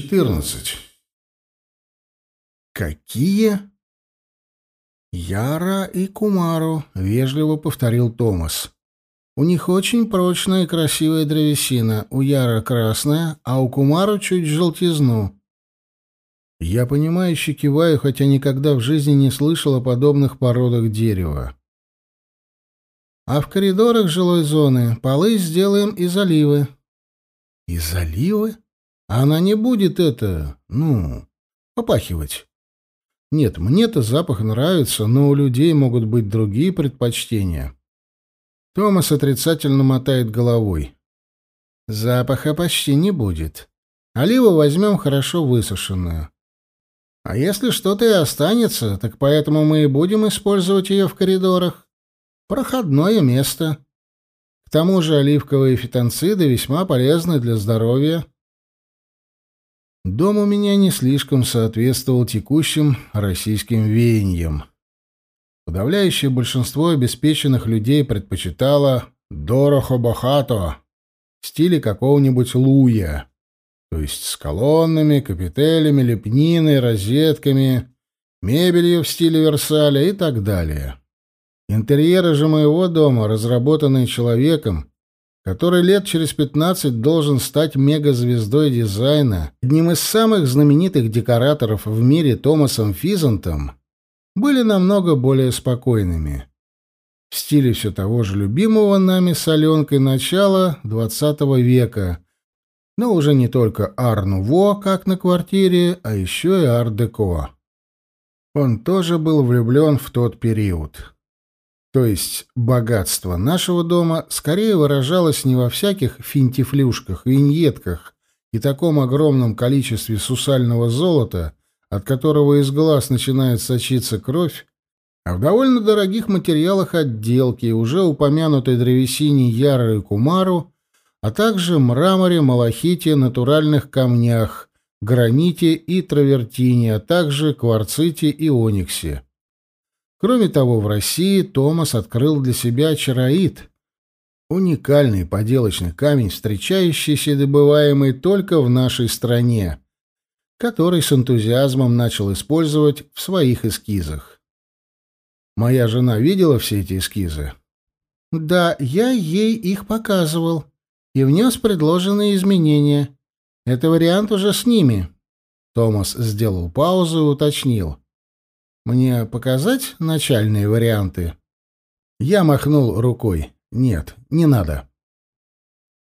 14. Какие? Яра и Кумару, вежливо повторил Томас. У них очень прочная и красивая древесина. У Яра красная, а у Кумару чуть желтизну. Я понимающе киваю, хотя никогда в жизни не слышал о подобных породах дерева. А в коридорах жилой зоны полы сделаем из оливы. Из оливы? Она не будет это, ну, попахивать. Нет, мне-то запах нравится, но у людей могут быть другие предпочтения. Томас отрицательно мотает головой. Запаха почти не будет. Оливу возьмем хорошо высушенную. А если что-то и останется, так поэтому мы и будем использовать ее в коридорах. Проходное место. К тому же оливковые фитонциды весьма полезны для здоровья. Дом у меня не слишком соответствовал текущим российским веяниям. Подавляющее большинство обеспеченных людей предпочитало «дорохо-бахато» в стиле какого-нибудь луя, то есть с колоннами, капителями, лепниной, розетками, мебелью в стиле Версаля и так далее. Интерьеры же моего дома, разработанные человеком, который лет через 15 должен стать мегазвездой дизайна, одним из самых знаменитых декораторов в мире Томасом Физантом, были намного более спокойными. В стиле все того же любимого нами с Аленкой начала XX века, но уже не только ар-нуво, как на квартире, а еще и ар-деко. Он тоже был влюблен в тот период. То есть богатство нашего дома скорее выражалось не во всяких финтифлюшках, виньетках и таком огромном количестве сусального золота, от которого из глаз начинает сочиться кровь, а в довольно дорогих материалах отделки, уже упомянутой древесине Яры и Кумару, а также мраморе, малахите, натуральных камнях, граните и травертине, а также кварците и ониксе. Кроме того, в России Томас открыл для себя чароид — уникальный поделочный камень, встречающийся и добываемый только в нашей стране, который с энтузиазмом начал использовать в своих эскизах. Моя жена видела все эти эскизы? Да, я ей их показывал и внес предложенные изменения. Это вариант уже с ними. Томас сделал паузу и уточнил. Мне показать начальные варианты? Я махнул рукой. Нет, не надо.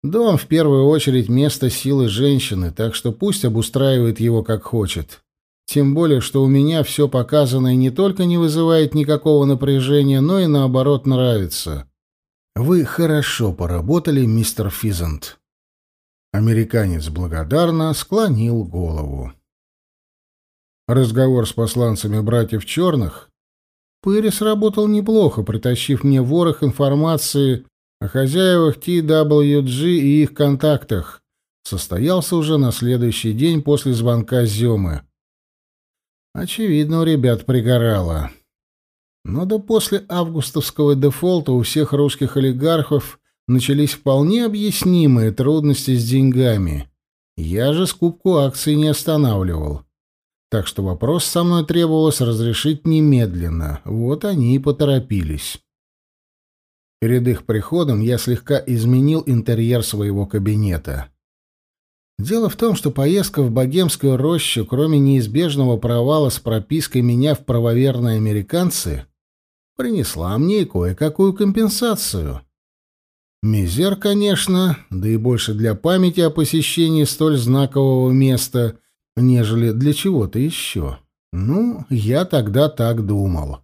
Дом в первую очередь место силы женщины, так что пусть обустраивает его как хочет. Тем более, что у меня все показанное не только не вызывает никакого напряжения, но и наоборот нравится. Вы хорошо поработали, мистер Физант. Американец благодарно склонил голову. Разговор с посланцами братьев Черных Пырис работал неплохо, притащив мне ворох информации о хозяевах TWG и их контактах. Состоялся уже на следующий день после звонка Зёмы. Очевидно, у ребят пригорало. Но до после августовского дефолта у всех русских олигархов начались вполне объяснимые трудности с деньгами. Я же скупку акций не останавливал. Так что вопрос со мной требовалось разрешить немедленно. Вот они и поторопились. Перед их приходом я слегка изменил интерьер своего кабинета. Дело в том, что поездка в богемскую рощу, кроме неизбежного провала с пропиской меня в правоверные американцы, принесла мне и кое-какую компенсацию. Мизер, конечно, да и больше для памяти о посещении столь знакового места, нежели для чего-то еще. Ну, я тогда так думал.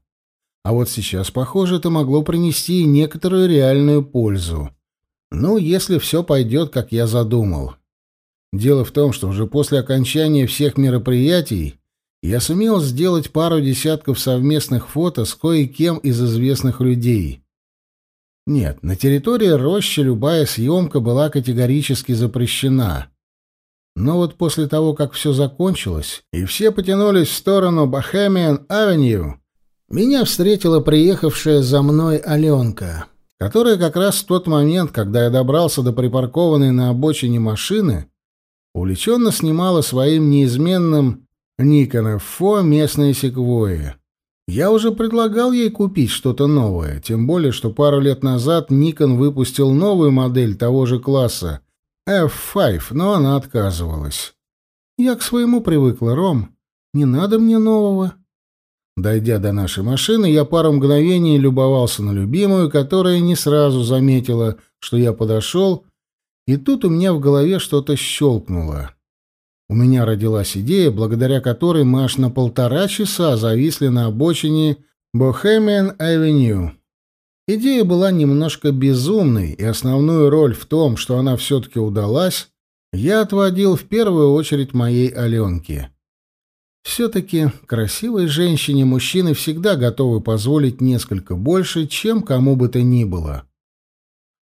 А вот сейчас, похоже, это могло принести некоторую реальную пользу. Ну, если все пойдет, как я задумал. Дело в том, что уже после окончания всех мероприятий я сумел сделать пару десятков совместных фото с кое-кем из известных людей. Нет, на территории рощи любая съемка была категорически запрещена. Но вот после того, как все закончилось, и все потянулись в сторону Бохемиан-авеню, меня встретила приехавшая за мной Аленка, которая как раз в тот момент, когда я добрался до припаркованной на обочине машины, увлеченно снимала своим неизменным Nikon F4 местные секвои. Я уже предлагал ей купить что-то новое, тем более, что пару лет назад Nikon выпустил новую модель того же класса F5, но она отказывалась. Я к своему привыкла, Ром. Не надо мне нового. Дойдя до нашей машины, я пару мгновений любовался на любимую, которая не сразу заметила, что я подошел, и тут у меня в голове что-то щелкнуло. У меня родилась идея, благодаря которой мы аж на полтора часа зависли на обочине Bohemian Avenue. Идея была немножко безумной, и основную роль в том, что она все-таки удалась, я отводил в первую очередь моей Аленке. Все-таки красивой женщине мужчины всегда готовы позволить несколько больше, чем кому бы то ни было.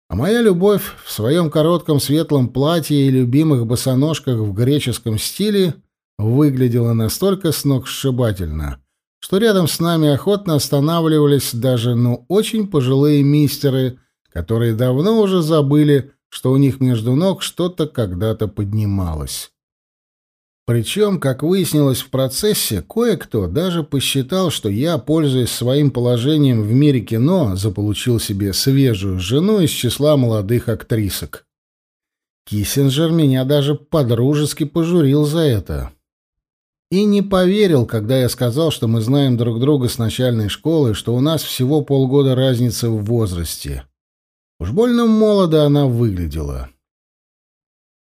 А моя любовь в своем коротком светлом платье и любимых босоножках в греческом стиле выглядела настолько сногсшибательно, что рядом с нами охотно останавливались даже, ну, очень пожилые мистеры, которые давно уже забыли, что у них между ног что-то когда-то поднималось. Причем, как выяснилось в процессе, кое-кто даже посчитал, что я, пользуясь своим положением в мире кино, заполучил себе свежую жену из числа молодых актрисок. Киссинджер меня даже подружески пожурил за это. И не поверил, когда я сказал, что мы знаем друг друга с начальной школы, что у нас всего полгода разницы в возрасте. Уж больно молодо она выглядела.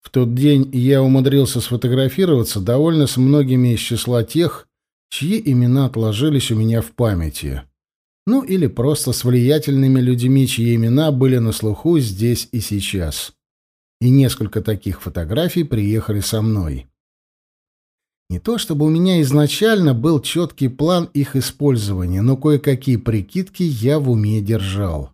В тот день я умудрился сфотографироваться довольно с многими из числа тех, чьи имена отложились у меня в памяти. Ну или просто с влиятельными людьми, чьи имена были на слуху здесь и сейчас. И несколько таких фотографий приехали со мной. Не то чтобы у меня изначально был четкий план их использования, но кое-какие прикидки я в уме держал.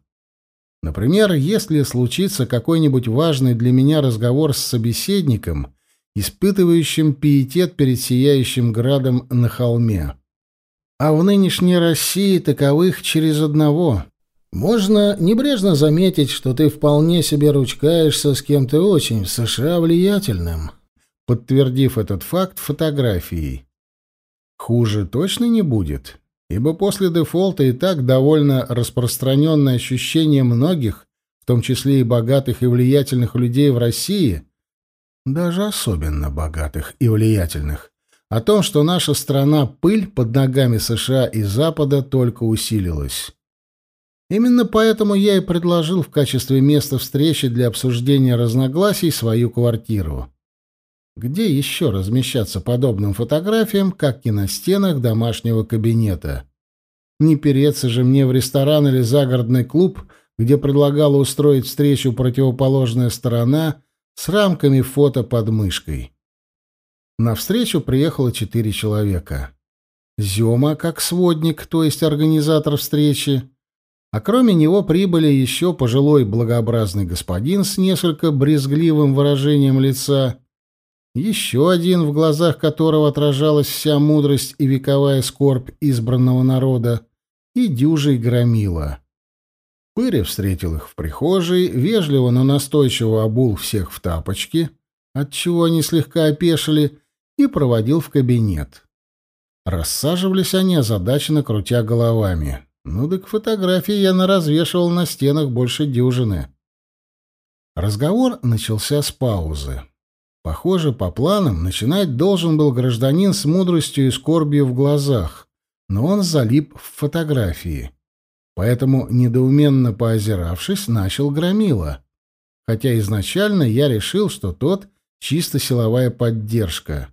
Например, если случится какой-нибудь важный для меня разговор с собеседником, испытывающим пиетет перед сияющим градом на холме. А в нынешней России таковых через одного. Можно небрежно заметить, что ты вполне себе ручкаешься с кем-то очень в США влиятельным, подтвердив этот факт фотографией. Хуже точно не будет ибо после дефолта и так довольно распространенное ощущение многих, в том числе и богатых и влиятельных людей в России, даже особенно богатых и влиятельных, о том, что наша страна пыль под ногами США и Запада только усилилась. Именно поэтому я и предложил в качестве места встречи для обсуждения разногласий свою квартиру. Где еще размещаться подобным фотографиям, как и на стенах домашнего кабинета? Не переться же мне в ресторан или загородный клуб, где предлагала устроить встречу противоположная сторона с рамками фото под мышкой. На встречу приехало четыре человека. Зёма, как сводник, то есть организатор встречи, а кроме него прибыли еще пожилой благообразный господин с несколько брезгливым выражением лица еще один, в глазах которого отражалась вся мудрость и вековая скорбь избранного народа, и дюжий громила. Пыря встретил их в прихожей, вежливо, но настойчиво обул всех в тапочки, отчего они слегка опешили, и проводил в кабинет. Рассаживались они, озадаченно крутя головами. Ну так фотографии я наразвешивал на стенах больше дюжины. Разговор начался с паузы. Похоже, по планам начинать должен был гражданин с мудростью и скорбью в глазах, но он залип в фотографии. Поэтому, недоуменно поозиравшись, начал громила. Хотя изначально я решил, что тот чисто силовая поддержка.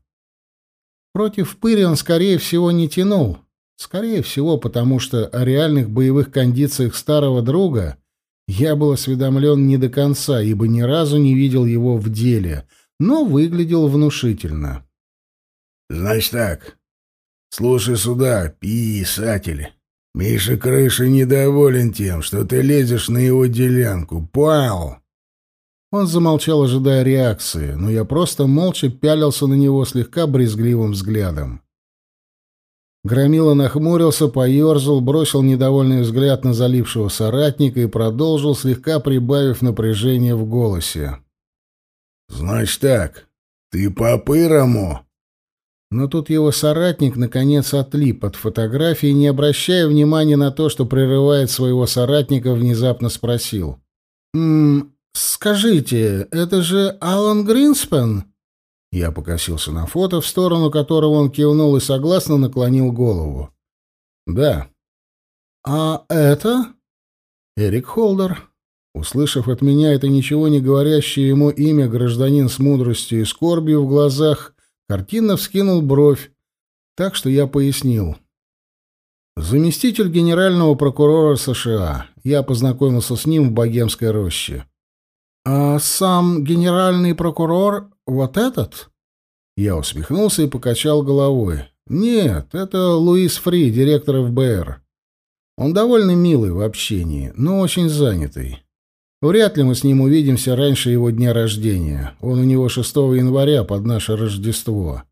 Против пыри он, скорее всего, не тянул. Скорее всего, потому что о реальных боевых кондициях старого друга я был осведомлен не до конца, ибо ни разу не видел его в деле — но выглядел внушительно. «Значит так. Слушай сюда, писатель. Миша Крыша недоволен тем, что ты лезешь на его делянку. Пал!» Он замолчал, ожидая реакции, но я просто молча пялился на него слегка брезгливым взглядом. Громила нахмурился, поерзал, бросил недовольный взгляд на залившего соратника и продолжил, слегка прибавив напряжение в голосе. Значит так. «Ты по-пырому?» Но тут его соратник наконец отлип от фотографии, не обращая внимания на то, что прерывает своего соратника, внезапно спросил. «М «Скажите, это же Алан Гринспен?» Я покосился на фото, в сторону которого он кивнул и согласно наклонил голову. «Да». «А это?» «Эрик Холдер». Услышав от меня это ничего не говорящее ему имя гражданин с мудростью и скорбью в глазах, картинно вскинул бровь, так что я пояснил. Заместитель генерального прокурора США. Я познакомился с ним в Богемской роще. «А сам генеральный прокурор вот этот?» Я усмехнулся и покачал головой. «Нет, это Луис Фри, директор ФБР. Он довольно милый в общении, но очень занятый. Вряд ли мы с ним увидимся раньше его дня рождения. Он у него 6 января под наше Рождество.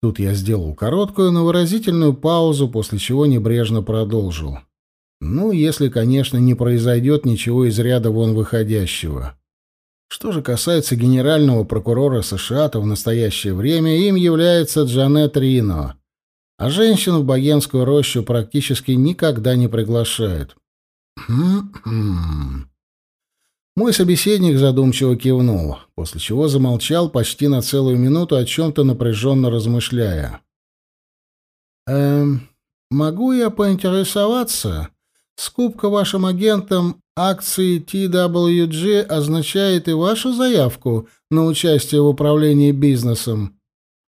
Тут я сделал короткую, но выразительную паузу, после чего небрежно продолжил. Ну, если, конечно, не произойдет ничего из ряда вон выходящего. Что же касается генерального прокурора США, то в настоящее время им является Джанет Рино, а женщин в богемскую рощу практически никогда не приглашают. Хм-хм. Мой собеседник задумчиво кивнул, после чего замолчал почти на целую минуту, о чем-то напряженно размышляя. «Эм, могу я поинтересоваться? Скупка вашим агентам акций TWG означает и вашу заявку на участие в управлении бизнесом?»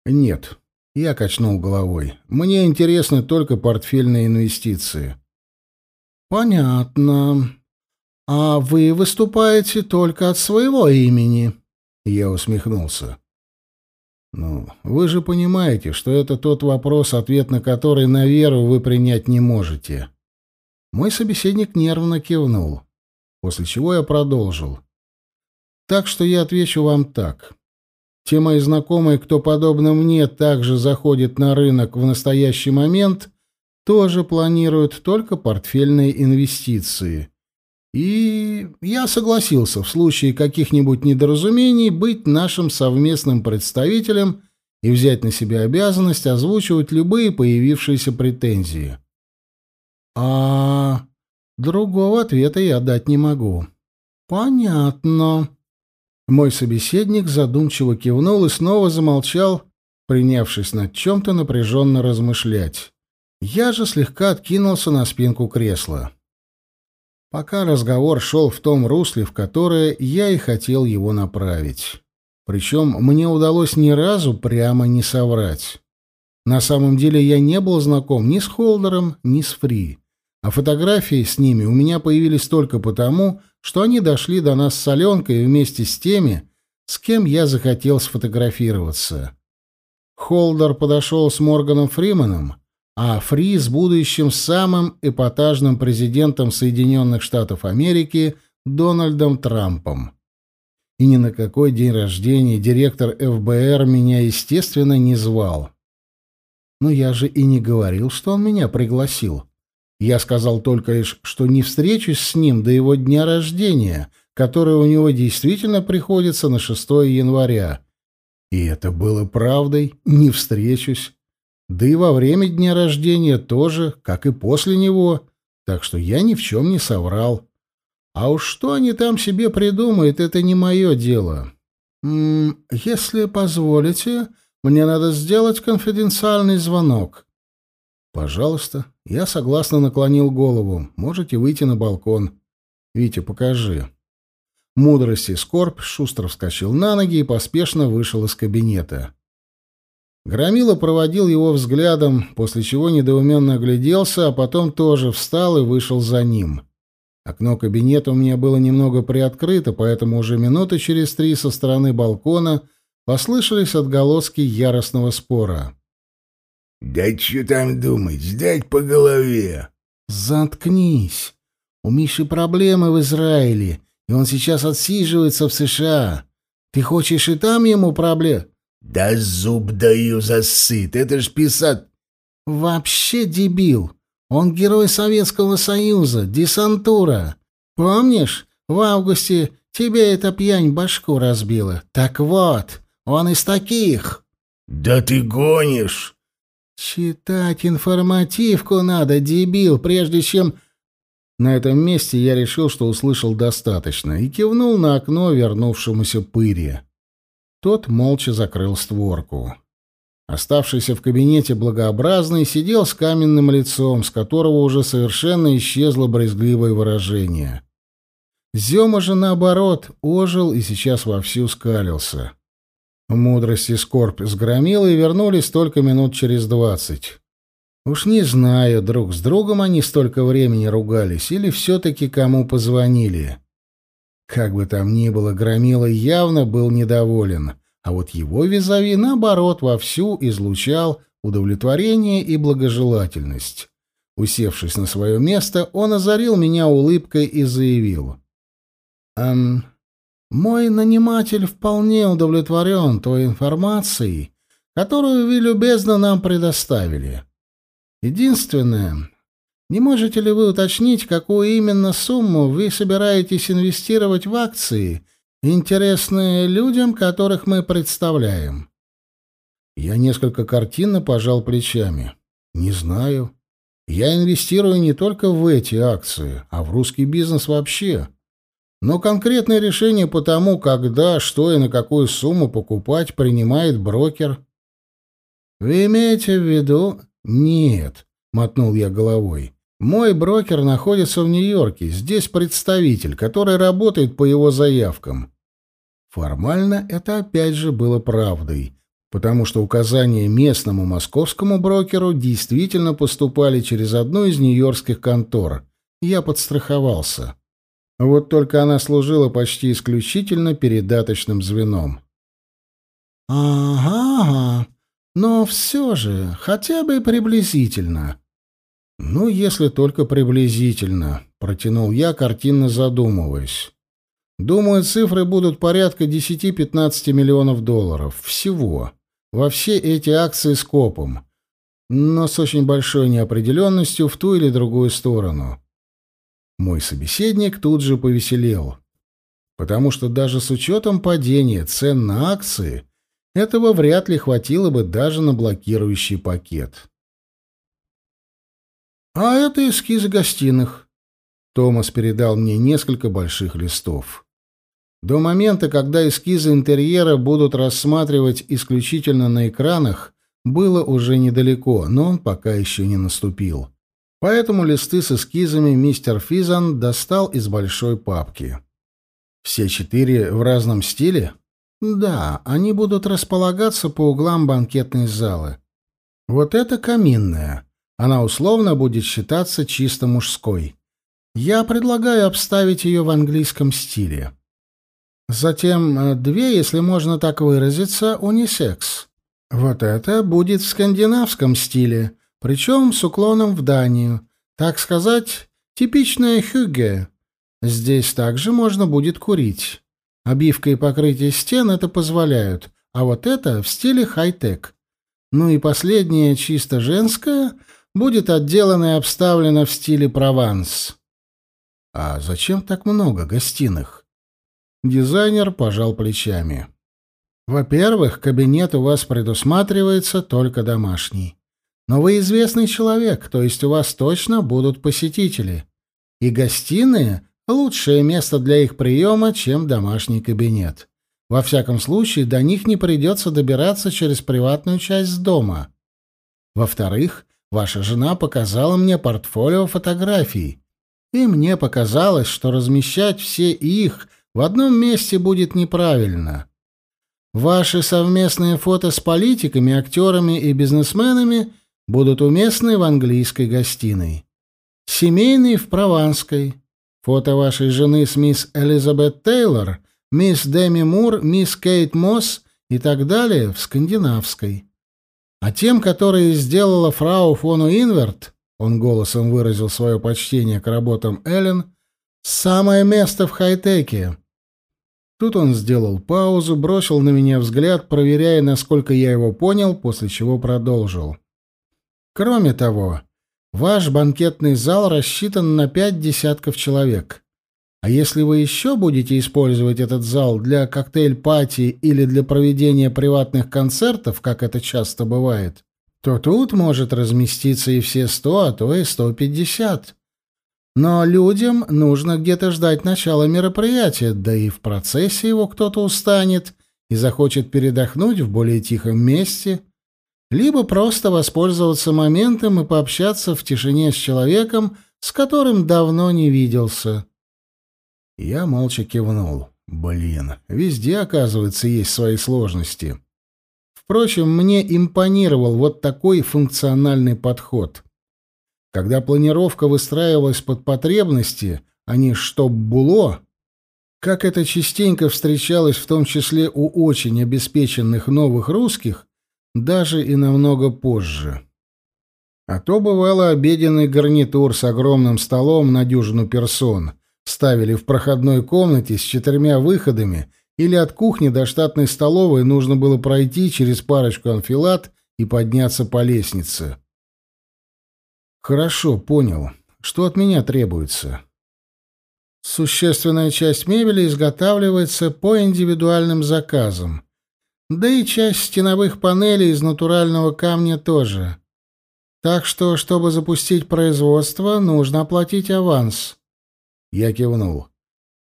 «Нет», — я качнул головой. «Мне интересны только портфельные инвестиции». «Понятно», «А вы выступаете только от своего имени?» Я усмехнулся. «Ну, вы же понимаете, что это тот вопрос, ответ на который на веру вы принять не можете». Мой собеседник нервно кивнул, после чего я продолжил. «Так что я отвечу вам так. Те мои знакомые, кто, подобно мне, также заходит на рынок в настоящий момент, тоже планируют только портфельные инвестиции» И я согласился в случае каких-нибудь недоразумений быть нашим совместным представителем и взять на себя обязанность озвучивать любые появившиеся претензии. А другого ответа я дать не могу. Понятно. Мой собеседник задумчиво кивнул и снова замолчал, принявшись над чем-то напряженно размышлять. Я же слегка откинулся на спинку кресла пока разговор шел в том русле, в которое я и хотел его направить. Причем мне удалось ни разу прямо не соврать. На самом деле я не был знаком ни с Холдером, ни с Фри. А фотографии с ними у меня появились только потому, что они дошли до нас с Аленкой вместе с теми, с кем я захотел сфотографироваться. Холдер подошел с Морганом Фриманом, а Фри с будущим самым эпатажным президентом Соединенных Штатов Америки Дональдом Трампом. И ни на какой день рождения директор ФБР меня, естественно, не звал. Но я же и не говорил, что он меня пригласил. Я сказал только лишь, что не встречусь с ним до его дня рождения, который у него действительно приходится на 6 января. И это было правдой, не встречусь. Да и во время дня рождения тоже, как и после него, так что я ни в чем не соврал. А уж что они там себе придумают, это не мое дело. М -м, если позволите, мне надо сделать конфиденциальный звонок. Пожалуйста, я согласно наклонил голову. Можете выйти на балкон. Витя, покажи. Мудрость и скорбь шустро вскочил на ноги и поспешно вышел из кабинета. Громила проводил его взглядом, после чего недоуменно огляделся, а потом тоже встал и вышел за ним. Окно кабинета у меня было немного приоткрыто, поэтому уже минуты через три со стороны балкона послышались отголоски яростного спора. «Да что там думать, сдать по голове!» «Заткнись! У Миши проблемы в Израиле, и он сейчас отсиживается в США. Ты хочешь и там ему проблем...» «Да зуб даю засыт, это ж писать...» «Вообще дебил! Он герой Советского Союза, десантура. Помнишь, в августе тебе эта пьянь башку разбила? Так вот, Он из таких!» «Да ты гонишь!» «Читать информативку надо, дебил, прежде чем...» На этом месте я решил, что услышал достаточно, и кивнул на окно вернувшемуся пыре. Тот молча закрыл створку. Оставшийся в кабинете благообразный сидел с каменным лицом, с которого уже совершенно исчезло брезгливое выражение. Зема же, наоборот, ожил и сейчас вовсю скалился. Мудрость и скорбь сгромила и вернулись только минут через двадцать. Уж не знаю, друг с другом они столько времени ругались или все-таки кому позвонили. Как бы там ни было, Громила явно был недоволен, а вот его визави, наоборот, вовсю излучал удовлетворение и благожелательность. Усевшись на свое место, он озарил меня улыбкой и заявил. «Эм, мой наниматель вполне удовлетворен той информацией, которую вы любезно нам предоставили. Единственное, не можете ли вы уточнить, какую именно сумму вы собираетесь инвестировать в акции, интересные людям, которых мы представляем? Я несколько картинно пожал плечами. Не знаю. Я инвестирую не только в эти акции, а в русский бизнес вообще. Но конкретное решение по тому, когда, что и на какую сумму покупать, принимает брокер. Вы имеете в виду «Нет», — мотнул я головой. «Мой брокер находится в Нью-Йорке. Здесь представитель, который работает по его заявкам». Формально это опять же было правдой, потому что указания местному московскому брокеру действительно поступали через одну из нью-йоркских контор. Я подстраховался. Вот только она служила почти исключительно передаточным звеном. «Ага, ага», но все же, хотя бы приблизительно. Ну, если только приблизительно, протянул я, картинно задумываясь. Думаю, цифры будут порядка 10-15 миллионов долларов. Всего. Во все эти акции с копом. Но с очень большой неопределенностью в ту или другую сторону. Мой собеседник тут же повеселел. Потому что даже с учетом падения цен на акции этого вряд ли хватило бы даже на блокирующий пакет. «А это эскизы гостиных». Томас передал мне несколько больших листов. До момента, когда эскизы интерьера будут рассматривать исключительно на экранах, было уже недалеко, но он пока еще не наступил. Поэтому листы с эскизами мистер Физан достал из большой папки. Все четыре в разном стиле? Да, они будут располагаться по углам банкетной залы. Вот это каминная. Она условно будет считаться чисто мужской. Я предлагаю обставить ее в английском стиле. Затем э, две, если можно так выразиться, унисекс. Вот это будет в скандинавском стиле, причем с уклоном в Данию. Так сказать, типичная хюгге. Здесь также можно будет курить. Обивка и покрытие стен это позволяют, а вот это в стиле хай-тек. Ну и последнее, чисто женское, будет отделано и обставлено в стиле Прованс. А зачем так много гостиных? Дизайнер пожал плечами. Во-первых, кабинет у вас предусматривается только домашний. Но вы известный человек, то есть у вас точно будут посетители. И гостиные Лучшее место для их приема, чем домашний кабинет. Во всяком случае, до них не придется добираться через приватную часть дома. Во-вторых, ваша жена показала мне портфолио фотографий, и мне показалось, что размещать все их в одном месте будет неправильно. Ваши совместные фото с политиками, актерами и бизнесменами будут уместны в английской гостиной. Семейные в прованской. Фото вашей жены с мисс Элизабет Тейлор, мисс Деми Мур, мисс Кейт Мосс и так далее в скандинавской. А тем, которые сделала фрау фон Инверт, он голосом выразил свое почтение к работам Эллен, самое место в хай-теке. Тут он сделал паузу, бросил на меня взгляд, проверяя, насколько я его понял, после чего продолжил. Кроме того, Ваш банкетный зал рассчитан на пять десятков человек. А если вы еще будете использовать этот зал для коктейль-пати или для проведения приватных концертов, как это часто бывает, то тут может разместиться и все сто, а то и сто пятьдесят. Но людям нужно где-то ждать начала мероприятия, да и в процессе его кто-то устанет и захочет передохнуть в более тихом месте, либо просто воспользоваться моментом и пообщаться в тишине с человеком, с которым давно не виделся. Я молча кивнул. Блин, везде, оказывается, есть свои сложности. Впрочем, мне импонировал вот такой функциональный подход. Когда планировка выстраивалась под потребности, а не чтоб было, как это частенько встречалось в том числе у очень обеспеченных новых русских, даже и намного позже. А то бывало обеденный гарнитур с огромным столом на дюжину персон — ставили в проходной комнате с четырьмя выходами, или от кухни до штатной столовой нужно было пройти через парочку анфилат и подняться по лестнице. Хорошо, понял. Что от меня требуется? Существенная часть мебели изготавливается по индивидуальным заказам. Да и часть стеновых панелей из натурального камня тоже. Так что, чтобы запустить производство, нужно оплатить аванс. Я кивнул.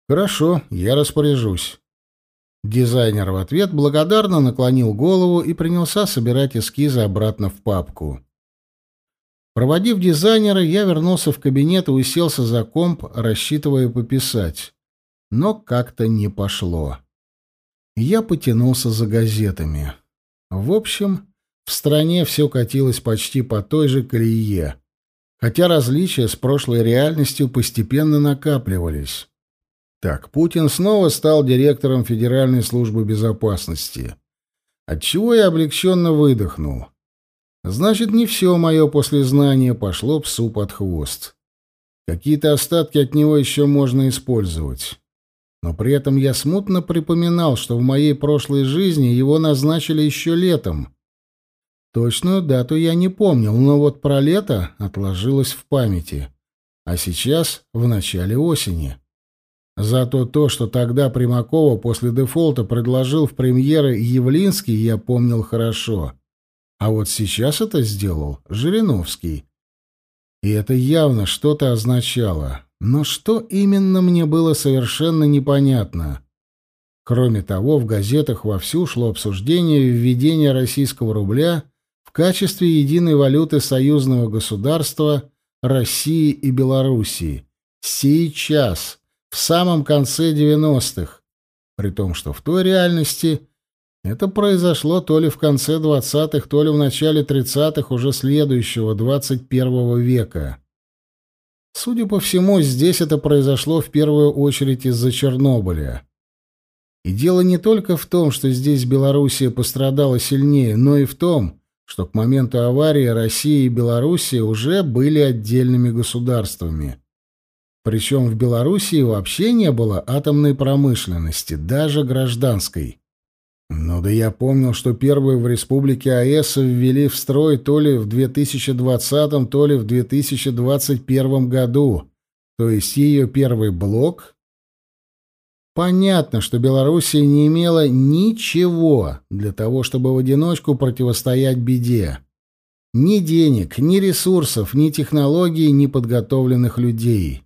«Хорошо, я распоряжусь». Дизайнер в ответ благодарно наклонил голову и принялся собирать эскизы обратно в папку. Проводив дизайнера, я вернулся в кабинет и уселся за комп, рассчитывая пописать. Но как-то не пошло. Я потянулся за газетами. В общем, в стране все катилось почти по той же колее хотя различия с прошлой реальностью постепенно накапливались. Так, Путин снова стал директором Федеральной службы безопасности. Отчего я облегченно выдохнул. Значит, не все мое послезнание пошло псу под хвост. Какие-то остатки от него еще можно использовать. Но при этом я смутно припоминал, что в моей прошлой жизни его назначили еще летом, Точную дату я не помнил, но вот про лето отложилось в памяти. А сейчас в начале осени. Зато то, что тогда Примакова после дефолта предложил в премьеры Явлинский, я помнил хорошо. А вот сейчас это сделал Жириновский. И это явно что-то означало. Но что именно мне было совершенно непонятно. Кроме того, в газетах вовсю шло обсуждение введения российского рубля — качестве единой валюты союзного государства России и Белоруссии. Сейчас, в самом конце 90-х. При том, что в той реальности это произошло то ли в конце 20-х, то ли в начале 30-х уже следующего 21 века. Судя по всему, здесь это произошло в первую очередь из-за Чернобыля. И дело не только в том, что здесь Белоруссия пострадала сильнее, но и в том, что к моменту аварии Россия и Белоруссия уже были отдельными государствами. Причем в Белоруссии вообще не было атомной промышленности, даже гражданской. Ну да я помнил, что первые в республике АЭС ввели в строй то ли в 2020, то ли в 2021 году, то есть ее первый блок Понятно, что Белоруссия не имела ничего для того, чтобы в одиночку противостоять беде. Ни денег, ни ресурсов, ни технологий, ни подготовленных людей.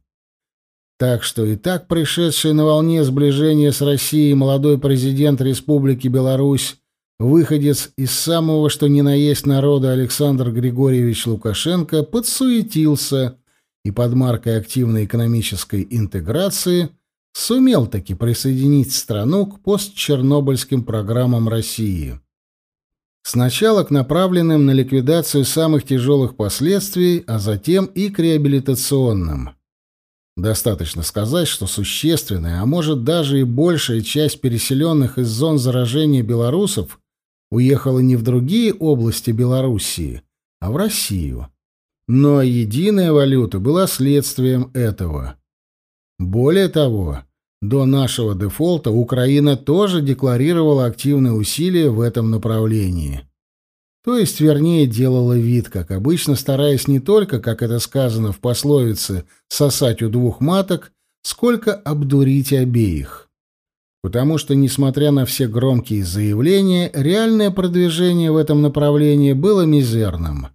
Так что и так пришедший на волне сближения с Россией молодой президент Республики Беларусь, выходец из самого что ни на есть народа Александр Григорьевич Лукашенко, подсуетился и под маркой активной экономической интеграции – сумел таки присоединить страну к постчернобыльским программам России. Сначала к направленным на ликвидацию самых тяжелых последствий, а затем и к реабилитационным. Достаточно сказать, что существенная, а может даже и большая часть переселенных из зон заражения белорусов уехала не в другие области Белоруссии, а в Россию. Но единая валюта была следствием этого. Более того, до нашего дефолта Украина тоже декларировала активные усилия в этом направлении. То есть, вернее, делала вид, как обычно, стараясь не только, как это сказано в пословице, сосать у двух маток, сколько обдурить обеих. Потому что, несмотря на все громкие заявления, реальное продвижение в этом направлении было мизерным.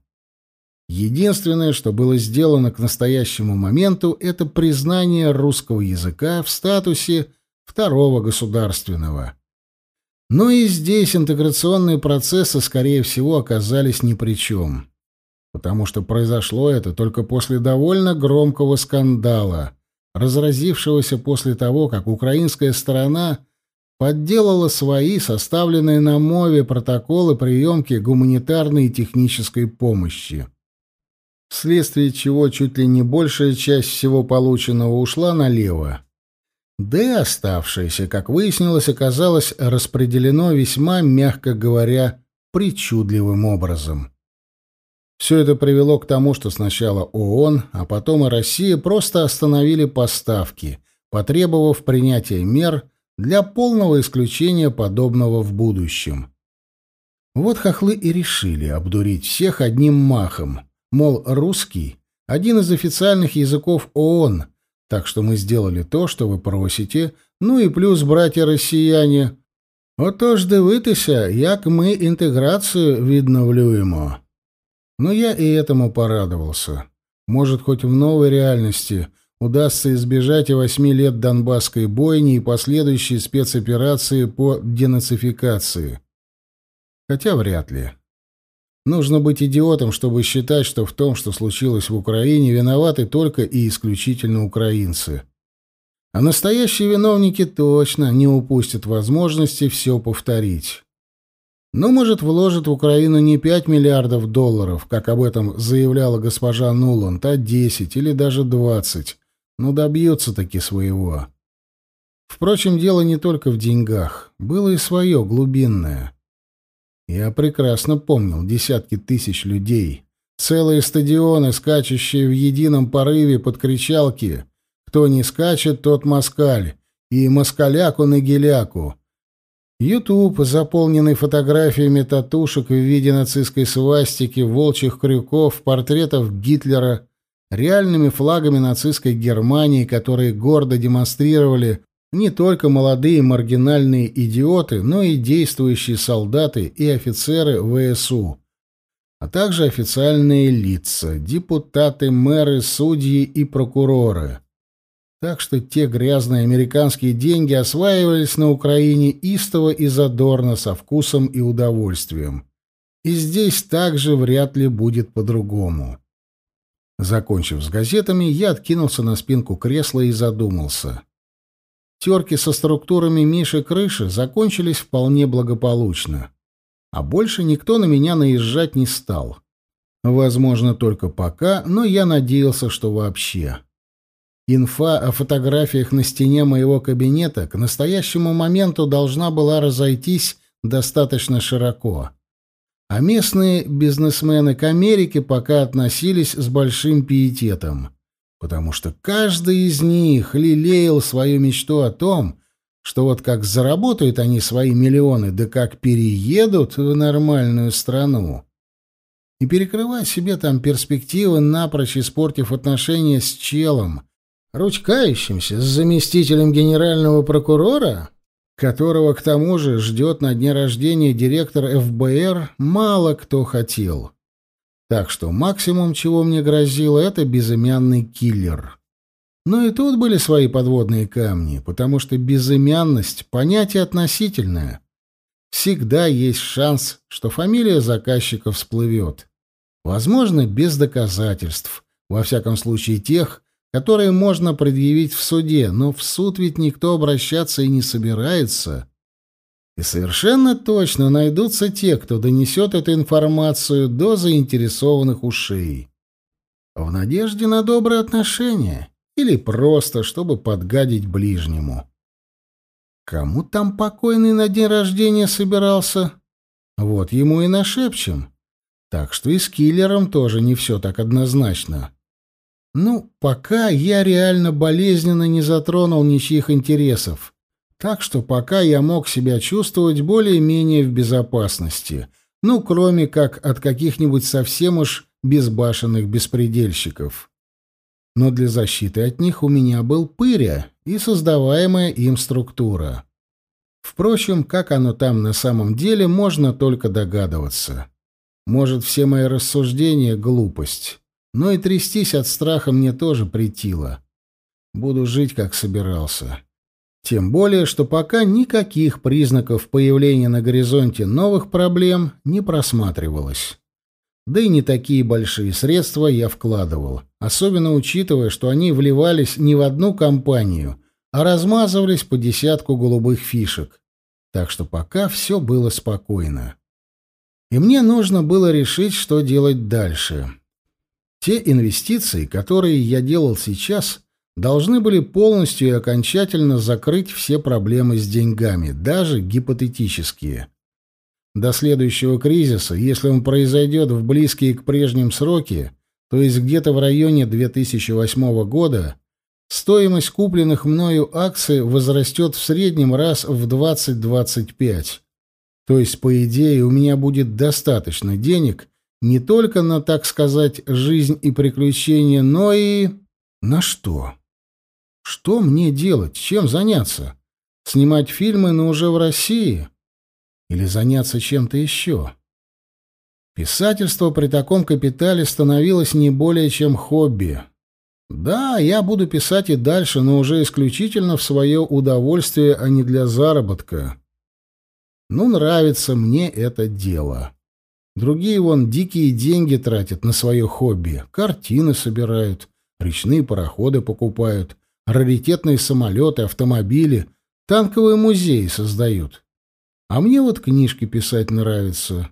Единственное, что было сделано к настоящему моменту, это признание русского языка в статусе второго государственного. Но и здесь интеграционные процессы, скорее всего, оказались ни при чем. Потому что произошло это только после довольно громкого скандала, разразившегося после того, как украинская сторона подделала свои, составленные на мове, протоколы приемки гуманитарной и технической помощи. Вследствие чего чуть ли не большая часть всего полученного ушла налево. Да и оставшееся, как выяснилось, оказалось распределено весьма, мягко говоря, причудливым образом. Все это привело к тому, что сначала ООН, а потом и Россия просто остановили поставки, потребовав принятия мер для полного исключения подобного в будущем. Вот хохлы и решили обдурить всех одним махом, мол, русский — один из официальных языков ООН, так что мы сделали то, что вы просите, ну и плюс, братья-россияне, отож дивитися, як мы интеграцию відновлюємо. Но я и этому порадовался. Может, хоть в новой реальности удастся избежать и восьми лет Донбасской бойни и последующей спецоперации по денацификации. Хотя вряд ли. Нужно быть идиотом, чтобы считать, что в том, что случилось в Украине, виноваты только и исключительно украинцы. А настоящие виновники точно не упустят возможности все повторить. Но, может, вложат в Украину не 5 миллиардов долларов, как об этом заявляла госпожа Нуланд, а 10 или даже 20, но добьются таки своего. Впрочем, дело не только в деньгах. Было и свое, глубинное. Я прекрасно помнил десятки тысяч людей, целые стадионы, скачущие в едином порыве под кричалки. «Кто не скачет, тот москаль» и «Москаляку на геляку». Ютуб, заполненный фотографиями татушек в виде нацистской свастики, волчьих крюков, портретов Гитлера, реальными флагами нацистской Германии, которые гордо демонстрировали не только молодые маргинальные идиоты, но и действующие солдаты и офицеры ВСУ, а также официальные лица, депутаты, мэры, судьи и прокуроры. Так что те грязные американские деньги осваивались на Украине истово и задорно, со вкусом и удовольствием. И здесь также вряд ли будет по-другому. Закончив с газетами, я откинулся на спинку кресла и задумался. Терки со структурами Миши крыши закончились вполне благополучно. А больше никто на меня наезжать не стал. Возможно, только пока, но я надеялся, что вообще. Инфа о фотографиях на стене моего кабинета к настоящему моменту должна была разойтись достаточно широко. А местные бизнесмены к Америке пока относились с большим пиететом потому что каждый из них лелеял свою мечту о том, что вот как заработают они свои миллионы, да как переедут в нормальную страну. И перекрывать себе там перспективы, напрочь испортив отношения с челом, ручкающимся с заместителем генерального прокурора, которого к тому же ждет на дне рождения директор ФБР, мало кто хотел. Так что максимум, чего мне грозило, это безымянный киллер. Но и тут были свои подводные камни, потому что безымянность — понятие относительное. Всегда есть шанс, что фамилия заказчика всплывет. Возможно, без доказательств, во всяком случае тех, которые можно предъявить в суде, но в суд ведь никто обращаться и не собирается. И совершенно точно найдутся те, кто донесет эту информацию до заинтересованных ушей. В надежде на добрые отношения или просто, чтобы подгадить ближнему. Кому там покойный на день рождения собирался? Вот ему и нашепчем. Так что и с киллером тоже не все так однозначно. Ну, пока я реально болезненно не затронул ничьих интересов. Так что пока я мог себя чувствовать более-менее в безопасности, ну, кроме как от каких-нибудь совсем уж безбашенных беспредельщиков. но для защиты от них у меня был пыря и создаваемая им структура. Впрочем, как оно там на самом деле, можно только догадываться. Может, все мои рассуждения — глупость, но и трястись от страха мне тоже притило. Буду жить, как собирался. Тем более, что пока никаких признаков появления на горизонте новых проблем не просматривалось. Да и не такие большие средства я вкладывал, особенно учитывая, что они вливались не в одну компанию, а размазывались по десятку голубых фишек. Так что пока все было спокойно. И мне нужно было решить, что делать дальше. Те инвестиции, которые я делал сейчас, должны были полностью и окончательно закрыть все проблемы с деньгами, даже гипотетические. До следующего кризиса, если он произойдет в близкие к прежним сроки, то есть где-то в районе 2008 года, стоимость купленных мною акций возрастет в среднем раз в 20-25. То есть, по идее, у меня будет достаточно денег не только на, так сказать, жизнь и приключения, но и... На что? Что мне делать? Чем заняться? Снимать фильмы, но уже в России? Или заняться чем-то еще? Писательство при таком капитале становилось не более чем хобби. Да, я буду писать и дальше, но уже исключительно в свое удовольствие, а не для заработка. Ну, нравится мне это дело. Другие вон дикие деньги тратят на свое хобби. Картины собирают, речные пароходы покупают, раритетные самолеты, автомобили, танковые музеи создают. А мне вот книжки писать нравится.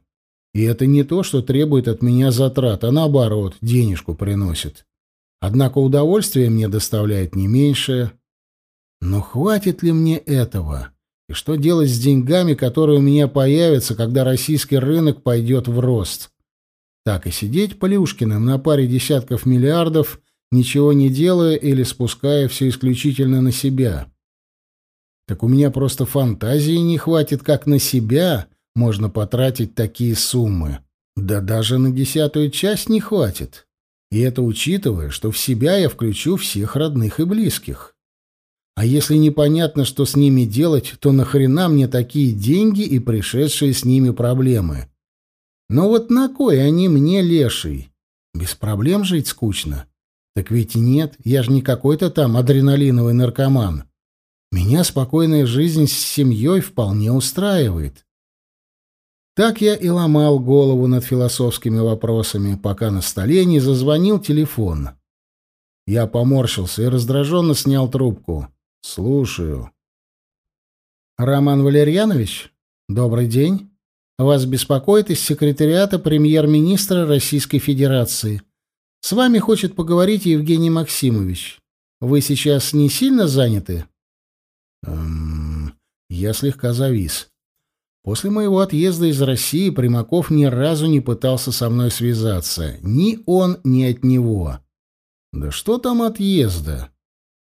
И это не то, что требует от меня затрат, а наоборот, денежку приносит. Однако удовольствие мне доставляет не меньшее. Но хватит ли мне этого? И что делать с деньгами, которые у меня появятся, когда российский рынок пойдет в рост? Так и сидеть Плюшкиным на паре десятков миллиардов, ничего не делая или спуская все исключительно на себя. Так у меня просто фантазии не хватит, как на себя можно потратить такие суммы. Да даже на десятую часть не хватит. И это учитывая, что в себя я включу всех родных и близких. А если непонятно, что с ними делать, то нахрена мне такие деньги и пришедшие с ними проблемы? Но вот на кой они мне леший? Без проблем жить скучно. Так ведь нет, я же не какой-то там адреналиновый наркоман. Меня спокойная жизнь с семьей вполне устраивает. Так я и ломал голову над философскими вопросами, пока на столе не зазвонил телефон. Я поморщился и раздраженно снял трубку. «Слушаю». «Роман Валерьянович, добрый день. Вас беспокоит из секретариата премьер-министра Российской Федерации. С вами хочет поговорить Евгений Максимович. Вы сейчас не сильно заняты?» Эм, я слегка завис. После моего отъезда из России Примаков ни разу не пытался со мной связаться. Ни он, ни от него. Да что там отъезда?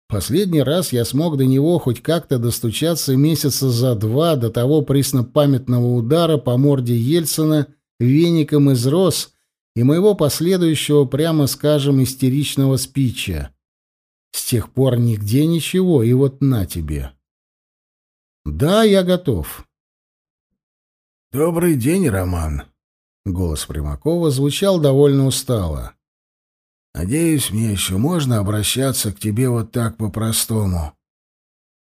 Последний раз я смог до него хоть как-то достучаться месяца за два до того преснопамятного удара по морде Ельцина веником из роз и моего последующего, прямо скажем, истеричного спича. С тех пор нигде ничего, и вот на тебе. Да, я готов. Добрый день, Роман. Голос Примакова звучал довольно устало. Надеюсь, мне еще можно обращаться к тебе вот так по-простому.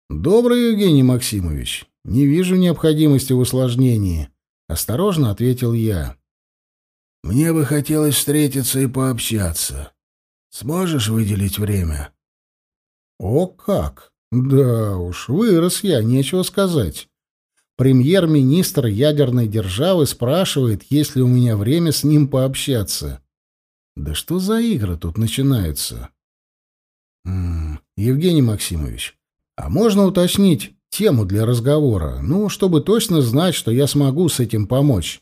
Добрый, Евгений Максимович. Не вижу необходимости в усложнении, осторожно ответил я. Мне бы хотелось встретиться и пообщаться. Сможешь выделить время? О как! Да уж, вырос я, нечего сказать. Премьер-министр ядерной державы спрашивает, есть ли у меня время с ним пообщаться. Да что за игры тут начинаются? Евгений Максимович, а можно уточнить тему для разговора? Ну, чтобы точно знать, что я смогу с этим помочь.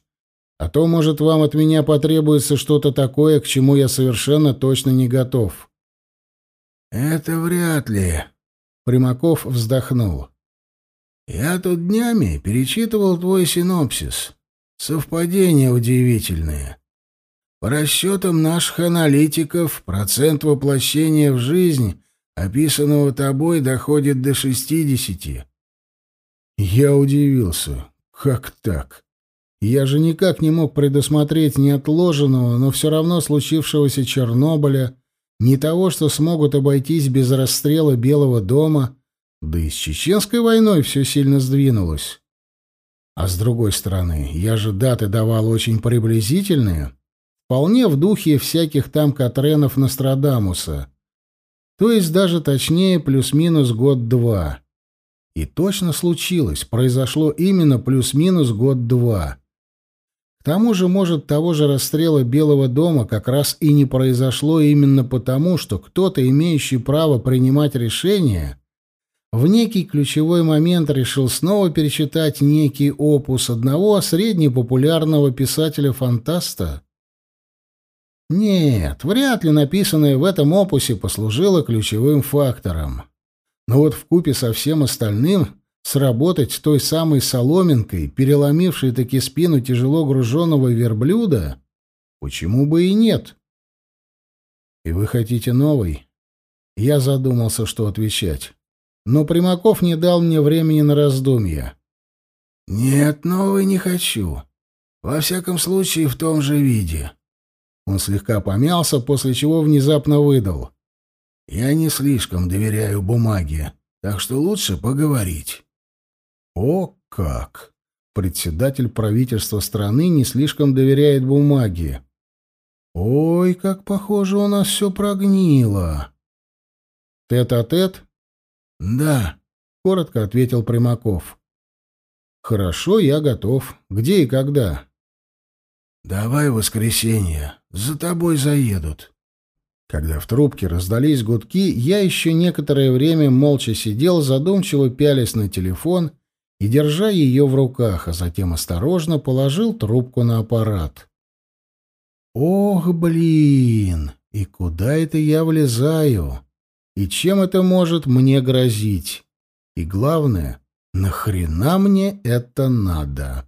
А то, может, вам от меня потребуется что-то такое, к чему я совершенно точно не готов. Это вряд ли, Примаков вздохнул. «Я тут днями перечитывал твой синопсис. Совпадения удивительные. По расчетам наших аналитиков, процент воплощения в жизнь, описанного тобой, доходит до шестидесяти. Я удивился. Как так? Я же никак не мог предусмотреть неотложенного, но все равно случившегося Чернобыля, ни того, что смогут обойтись без расстрела Белого дома, да и с Чеченской войной все сильно сдвинулось. А с другой стороны, я же даты давал очень приблизительные, вполне в духе всяких там Катренов Нострадамуса. То есть даже точнее плюс-минус год-два. И точно случилось, произошло именно плюс-минус год-два. Тому же, может, того же расстрела Белого дома как раз и не произошло именно потому, что кто-то, имеющий право принимать решения, в некий ключевой момент решил снова перечитать некий опус одного среднепопулярного писателя-фантаста. Нет, вряд ли написанное в этом опусе послужило ключевым фактором. Но вот в купе со всем остальным сработать той самой соломинкой, переломившей таки спину тяжело груженного верблюда, почему бы и нет? И вы хотите новый? Я задумался, что отвечать. Но Примаков не дал мне времени на раздумья. «Нет, новый не хочу. Во всяком случае, в том же виде». Он слегка помялся, после чего внезапно выдал. Я не слишком доверяю бумаге, так что лучше поговорить. О, как! Председатель правительства страны не слишком доверяет бумаге. Ой, как похоже у нас все прогнило. Тет-а-тет? Да, коротко ответил Примаков. Хорошо, я готов. Где и когда? Давай в воскресенье. За тобой заедут. Когда в трубке раздались гудки, я еще некоторое время молча сидел, задумчиво пялясь на телефон и держа ее в руках, а затем осторожно положил трубку на аппарат. «Ох, блин! И куда это я влезаю? И чем это может мне грозить? И главное, нахрена мне это надо?»